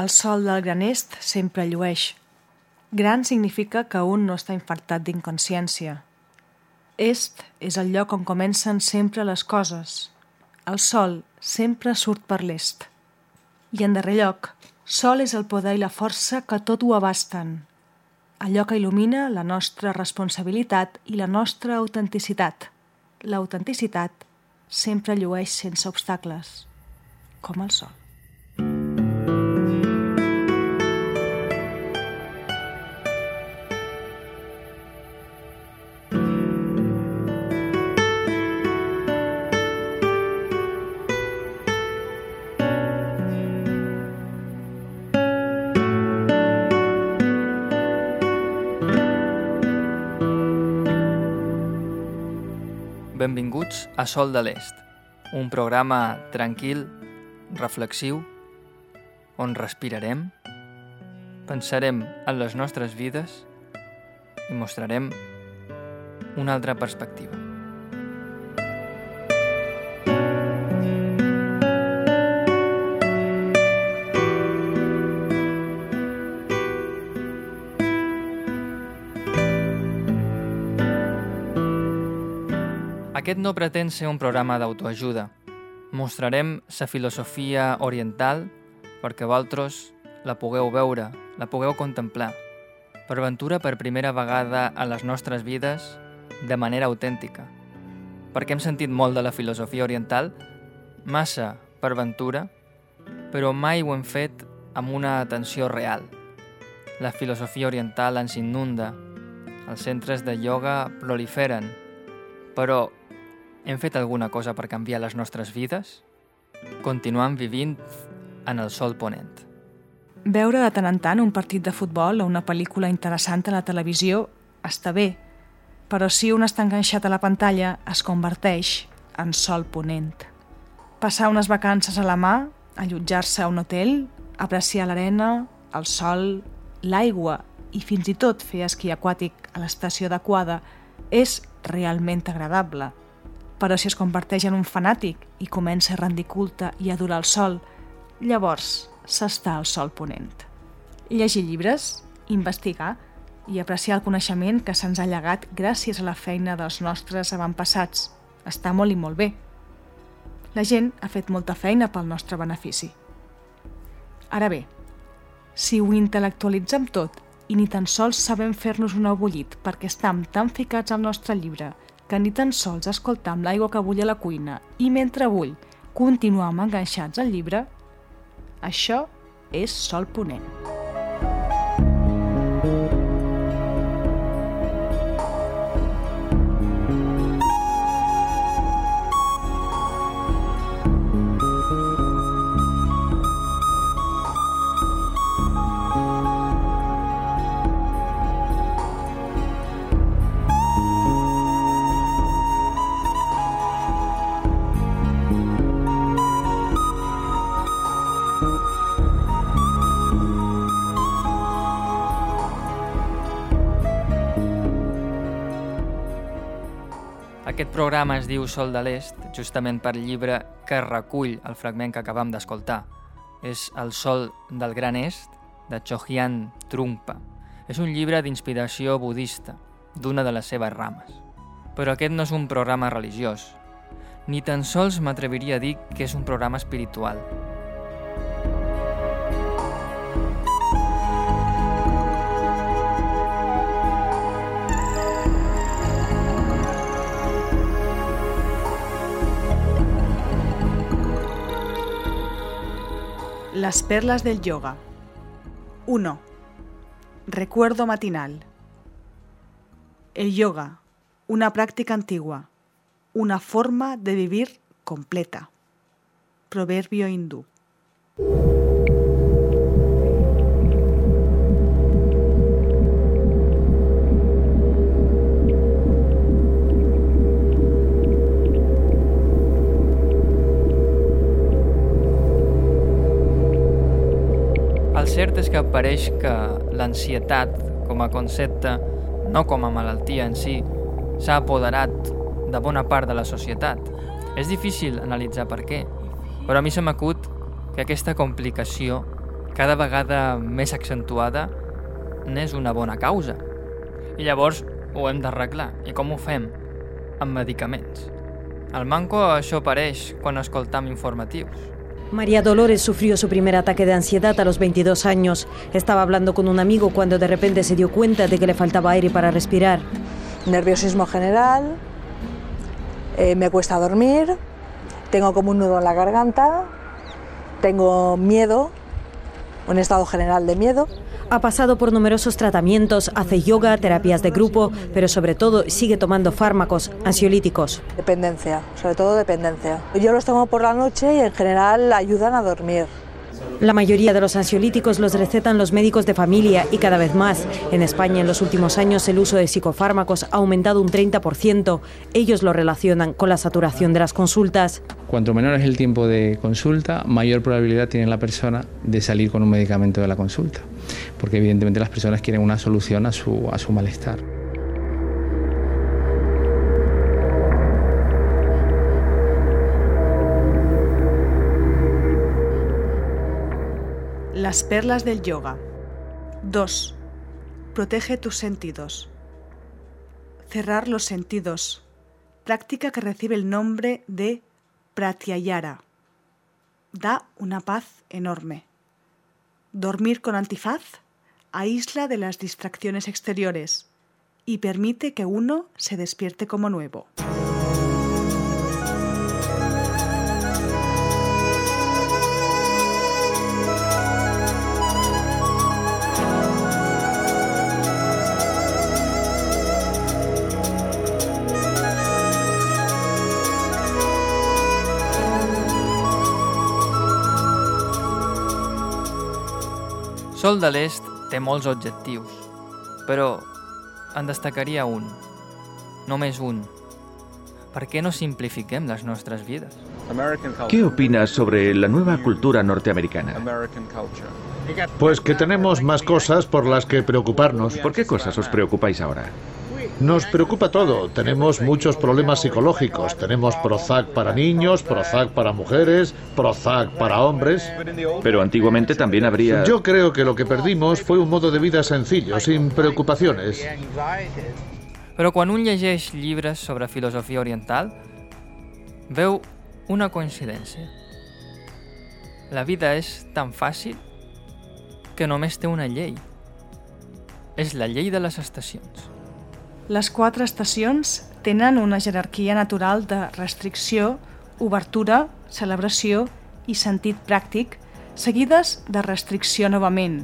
El sol del gran est sempre llueix. Gran significa que un no està infectat d'inconsciència. Est és el lloc on comencen sempre les coses. El sol sempre surt per l'est. I en darrer lloc, sol és el poder i la força que tot ho abasten. Allò que il·lumina la nostra responsabilitat i la nostra autenticitat. L'autenticitat sempre llueix sense obstacles, com el sol. Benvinguts a Sol de l'Est, un programa tranquil, reflexiu, on respirarem, pensarem en les nostres vides i mostrarem una altra perspectiva. Aquest no pretén ser un programa d'autoajuda. Mostrarem la filosofia oriental perquè vosaltres la pugueu veure, la pugueu contemplar. Per ventura per primera vegada a les nostres vides de manera autèntica. Perquè hem sentit molt de la filosofia oriental, massa per ventura, però mai ho hem fet amb una atenció real. La filosofia oriental ens inunda, els centres de ioga proliferen, però hem fet alguna cosa per canviar les nostres vides? Continuem vivint en el sol ponent. Veure de tant en tant un partit de futbol o una pel·lícula interessant a la televisió està bé, però si un està enganxat a la pantalla es converteix en sol ponent. Passar unes vacances a la mà, allotjar-se a un hotel, apreciar l'arena, el sol, l'aigua i fins i tot fer esquí aquàtic a l'estació adequada és realment agradable – però si es converteix en un fanàtic i comença a rendir culte i adorar el sol, llavors s'està al sol ponent. Llegir llibres, investigar i apreciar el coneixement que se'ns ha llegat gràcies a la feina dels nostres avantpassats. Està molt i molt bé. La gent ha fet molta feina pel nostre benefici. Ara bé, si ho intel·lectualitzem tot i ni tan sols sabem fer-nos un abollit perquè estem tan ficats al nostre llibre que ni tan sols escoltar amb l'aigua que bull a la cuina i mentre bull continuam enganxats al llibre, això és sol ponent. Aquest programa es diu Sol de l'Est, justament per llibre que recull el fragment que acabam d'escoltar. És El Sol del Gran Est, de Chogyam Trungpa. És un llibre d'inspiració budista, d'una de les seves rames. Però aquest no és un programa religiós. Ni tan sols m'atreviria a dir que és un programa espiritual. Las perlas del yoga. 1. Recuerdo matinal. El yoga, una práctica antigua, una forma de vivir completa. Proverbio hindú. És que pareix que l'ansietat com a concepte, no com a malaltia en si, s'ha apoderat de bona part de la societat. És difícil analitzar per què, però a mi se m'acut que aquesta complicació cada vegada més accentuada, n'és una bona causa. I llavors ho hem d'arreglar. I com ho fem? Amb medicaments. Al manco això apareix quan escoltam informatius. María Dolores sufrió su primer ataque de ansiedad a los 22 años. Estaba hablando con un amigo cuando de repente se dio cuenta de que le faltaba aire para respirar. Nerviosismo general, eh, me cuesta dormir, tengo como un nudo en la garganta, tengo miedo, un estado general de miedo. Ha pasado por numerosos tratamientos, hace yoga, terapias de grupo, pero sobre todo sigue tomando fármacos ansiolíticos. Dependencia, sobre todo dependencia. Yo los tomo por la noche y en general ayudan a dormir. La mayoría de los ansiolíticos los recetan los médicos de familia y cada vez más. En España en los últimos años el uso de psicofármacos ha aumentado un 30%. Ellos lo relacionan con la saturación de las consultas. Cuanto menor es el tiempo de consulta, mayor probabilidad tiene la persona de salir con un medicamento de la consulta, porque evidentemente las personas quieren una solución a su, a su malestar. Las perlas del yoga. 2. Protege tus sentidos. Cerrar los sentidos. Práctica que recibe el nombre de pratyayara. Da una paz enorme. Dormir con antifaz aísla de las distracciones exteriores y permite que uno se despierte como nuevo. Sol de l'Est té molts objectius, però en destacaria un, només un. ¿Por qué no simplifiquem las nuestras vidas? ¿Qué opinas sobre la nueva cultura norteamericana? Pues que tenemos más cosas por las que preocuparnos. ¿Por qué cosas os preocupáis ahora? Nos preocupa todo. Tenemos muchos problemas psicológicos. Tenemos Prozac para niños, Prozac para mujeres, Prozac para hombres. Pero antiguamente también habría... Yo creo que lo que perdimos fue un modo de vida sencillo, sin preocupaciones. Però quan un llegeix llibres sobre filosofia oriental, veu una coincidència. La vida és tan fàcil que només té una llei. És la llei de les estacions. Les quatre estacions tenen una jerarquia natural de restricció, obertura, celebració i sentit pràctic, seguides de restricció novament.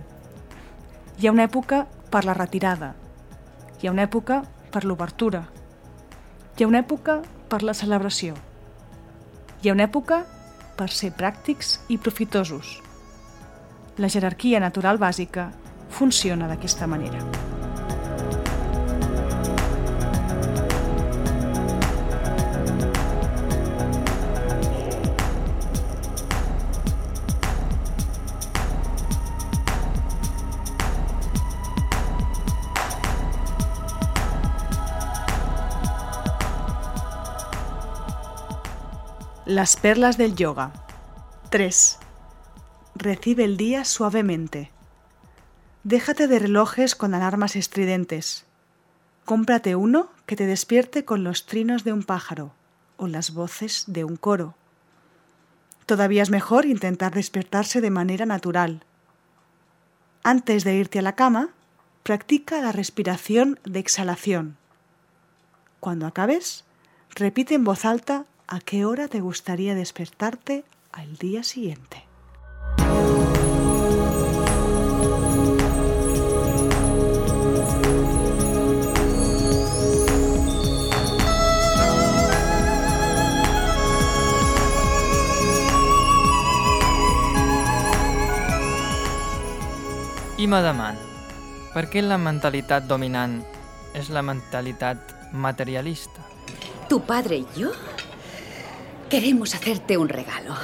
Hi ha una època per la retirada, hi ha una època per l'obertura, hi ha una època per la celebració, hi ha una època per ser pràctics i profitosos. La jerarquia natural bàsica funciona d'aquesta manera. Las perlas del yoga. 3. Recibe el día suavemente. Déjate de relojes con alarmas estridentes. Cómprate uno que te despierte con los trinos de un pájaro o las voces de un coro. Todavía es mejor intentar despertarse de manera natural. Antes de irte a la cama, practica la respiración de exhalación. Cuando acabes, repite en voz alta a qué hora te gustaría despertarte al día siguiente. I me deman, per què la mentalitat dominant és la mentalitat materialista? Tu padre y yo queremos hacerte un regalo.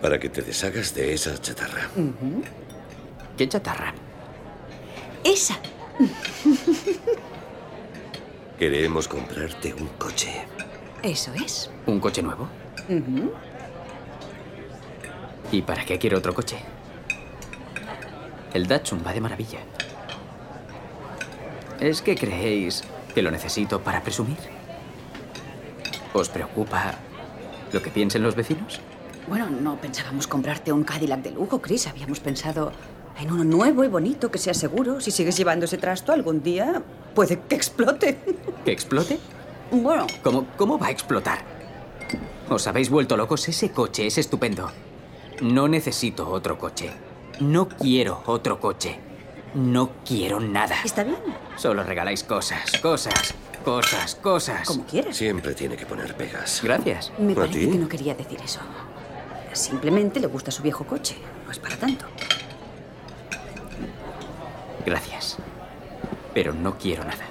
Para que te deshagas de esa chatarra. ¿Qué chatarra? Esa. Queremos comprarte un coche. Eso es. ¿Un coche nuevo? ¿Y para qué quiero otro coche? El Datsun va de maravilla. ¿Es que creéis que lo necesito para presumir? ¿Os preocupa lo que piensen los vecinos? Bueno, no pensábamos comprarte un Cadillac de lujo, Chris. Habíamos pensado en uno nuevo y bonito que sea seguro. Si sigues llevando ese trasto, algún día puede que explote. ¿Que explote? Bueno. ¿Cómo, cómo va a explotar? ¿Os habéis vuelto locos? Ese coche es estupendo. No necesito otro coche. No quiero otro coche. No quiero nada. Está bien. Solo regaláis cosas, cosas, cosas, cosas. Como quieres. Siempre tiene que poner pegas. Gracias. Me ¿A parece ti? que no quería decir eso. Simplemente le gusta su viejo coche. No es para tanto. Gracias. Pero no quiero nada.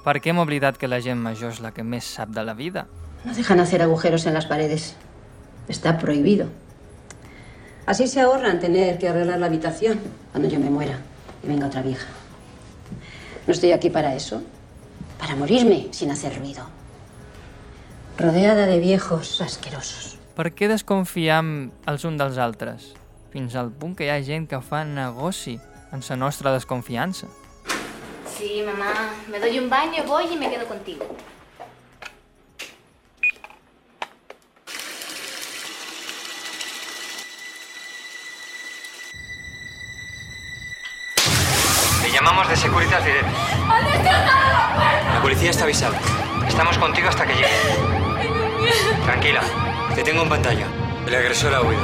Per què hem oblidat que la gent major és la que més sap de la vida? No dejan hacer agujeros en las paredes. Está prohibido. Así se ahorran tener que arreglar la habitación cuando yo me muera y venga otra vieja. No estoy aquí para eso. Para morirme sin hacer ruido. Rodeada de viejos asquerosos. Per què desconfiem els uns dels altres? Fins al punt que hi ha gent que fa negoci en la nostra desconfiança. Sí, mamá. Me doy un baño, voy y me quedo contigo. Te llamamos de Securitas Direct. La policía está avisada. Estamos contigo hasta que llegue. Tranquila, te tengo en pantalla. El agresor ha huido.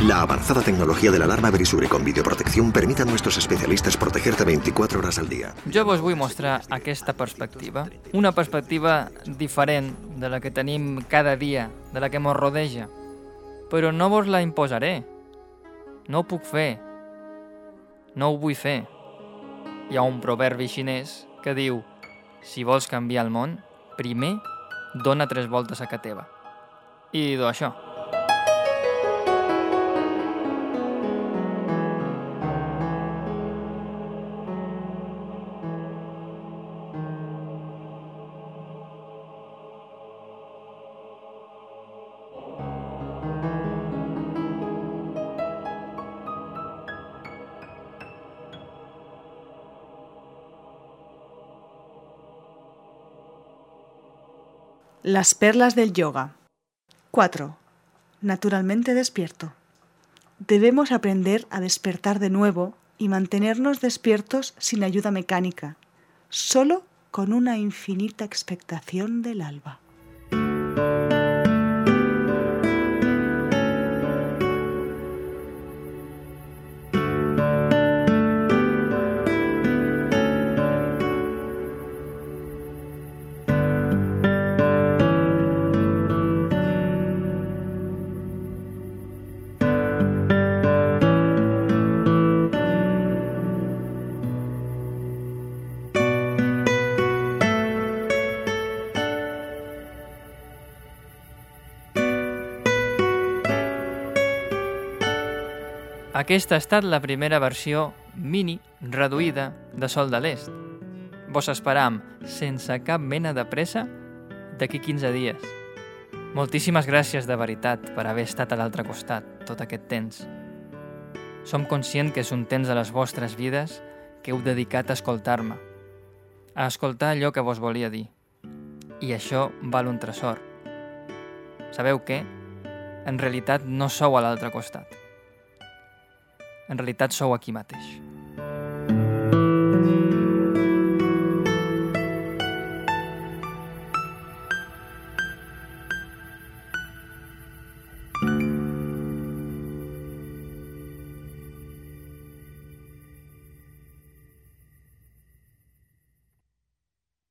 La avanzada tecnología de la alarma Verisure con videoprotección permite a nuestros especialistas protegerte 24 horas al día. Jo vos vull mostrar aquesta perspectiva, una perspectiva diferent de la que tenim cada dia, de la que mos rodeja. Però no vos la imposaré. No ho puc fer. No ho vull fer. Hi ha un proverbi xinès que diu si vols canviar el món, primer dona tres voltes a ca teva. I do això. Las perlas del yoga. 4. Naturalmente despierto. Debemos aprender a despertar de nuevo y mantenernos despiertos sin ayuda mecánica, solo con una infinita expectación del alba. Aquesta ha estat la primera versió mini reduïda de Sol de l'Est. Vos esperam, sense cap mena de pressa, d'aquí 15 dies. Moltíssimes gràcies de veritat per haver estat a l'altre costat tot aquest temps. Som conscient que és un temps de les vostres vides que heu dedicat a escoltar-me, a escoltar allò que vos volia dir. I això val un tresor. Sabeu què? En realitat no sou a l'altre costat. En realitat sou aquí mateix.